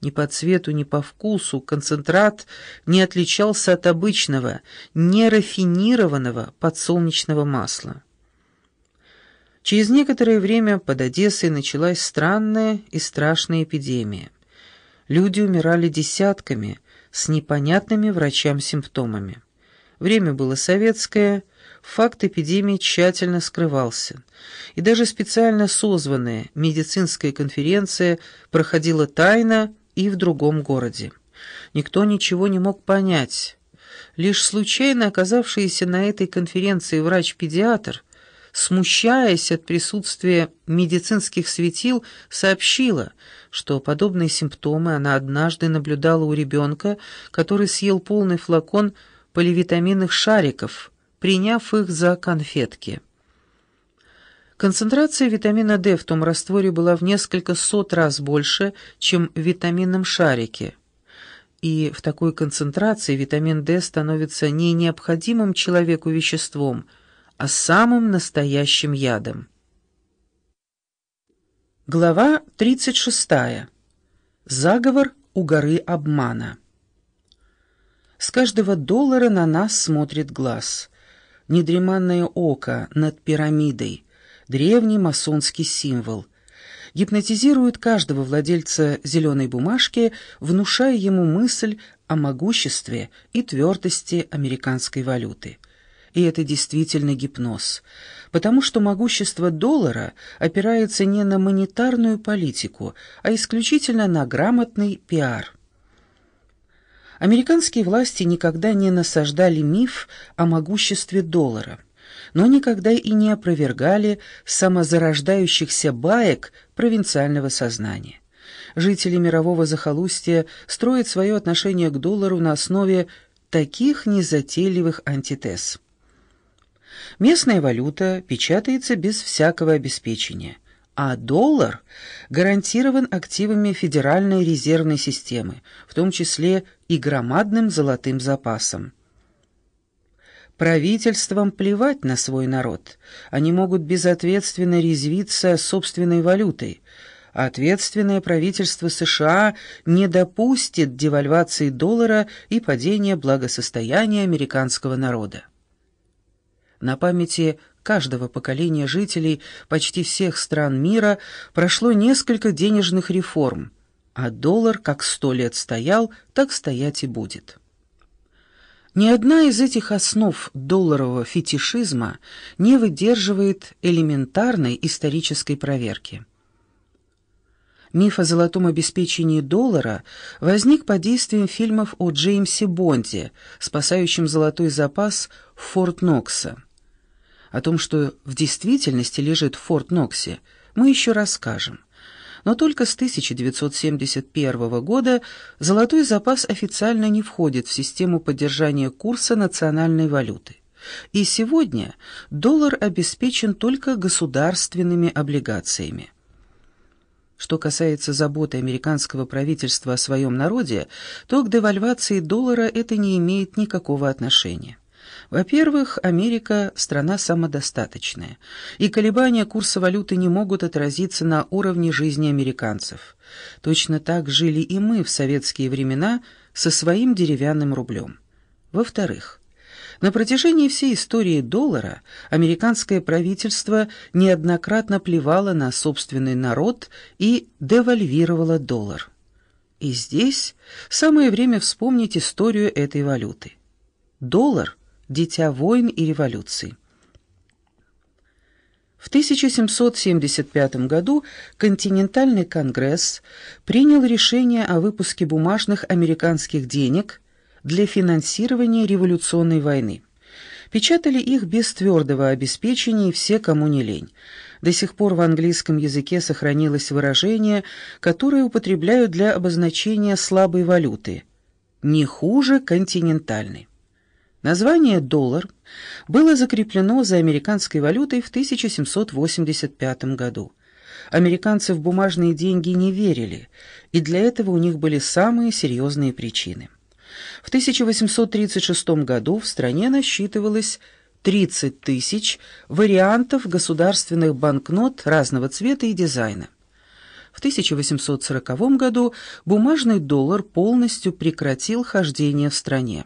Ни по цвету, ни по вкусу концентрат не отличался от обычного, нерафинированного подсолнечного масла. Через некоторое время под Одессой началась странная и страшная эпидемия. Люди умирали десятками с непонятными врачам симптомами. Время было советское, факт эпидемии тщательно скрывался, и даже специально созванная медицинская конференция проходила тайно и в другом городе. Никто ничего не мог понять. Лишь случайно оказавшийся на этой конференции врач-педиатр, смущаясь от присутствия медицинских светил, сообщила, что подобные симптомы она однажды наблюдала у ребенка, который съел полный флакон поливитаминных шариков, приняв их за конфетки. Концентрация витамина D в том растворе была в несколько сот раз больше, чем в витаминном шарике. И в такой концентрации витамин D становится не необходимым человеку веществом, а самым настоящим ядом. Глава 36. Заговор у горы обмана. С каждого доллара на нас смотрит глаз. Недреманное око над пирамидой, древний масонский символ. Гипнотизирует каждого владельца зеленой бумажки, внушая ему мысль о могуществе и твердости американской валюты. И это действительно гипноз, потому что могущество доллара опирается не на монетарную политику, а исключительно на грамотный пиар. Американские власти никогда не насаждали миф о могуществе доллара, но никогда и не опровергали самозарождающихся баек провинциального сознания. Жители мирового захолустья строят свое отношение к доллару на основе таких незатейливых антитез. Местная валюта печатается без всякого обеспечения – а доллар гарантирован активами Федеральной резервной системы, в том числе и громадным золотым запасом. Правительствам плевать на свой народ. Они могут безответственно резвиться собственной валютой, а ответственное правительство США не допустит девальвации доллара и падения благосостояния американского народа. На памяти каждого поколения жителей почти всех стран мира прошло несколько денежных реформ, а доллар как сто лет стоял, так стоять и будет. Ни одна из этих основ долларового фетишизма не выдерживает элементарной исторической проверки. Миф о золотом обеспечении доллара возник под действием фильмов о Джеймсе Бонде, спасающем золотой запас Форт Нокса. О том, что в действительности лежит в Форт-Ноксе, мы еще расскажем. Но только с 1971 года золотой запас официально не входит в систему поддержания курса национальной валюты. И сегодня доллар обеспечен только государственными облигациями. Что касается заботы американского правительства о своем народе, то к девальвации доллара это не имеет никакого отношения. Во-первых, Америка – страна самодостаточная, и колебания курса валюты не могут отразиться на уровне жизни американцев. Точно так жили и мы в советские времена со своим деревянным рублем. Во-вторых, на протяжении всей истории доллара американское правительство неоднократно плевало на собственный народ и девальвировало доллар. И здесь самое время вспомнить историю этой валюты. Доллар дитя войн и революций. В 1775 году Континентальный конгресс принял решение о выпуске бумажных американских денег для финансирования революционной войны. Печатали их без твердого обеспечения все, кому не лень. До сих пор в английском языке сохранилось выражение, которое употребляют для обозначения слабой валюты – не хуже континентальной. Название «доллар» было закреплено за американской валютой в 1785 году. Американцы в бумажные деньги не верили, и для этого у них были самые серьезные причины. В 1836 году в стране насчитывалось 30 тысяч вариантов государственных банкнот разного цвета и дизайна. В 1840 году бумажный доллар полностью прекратил хождение в стране.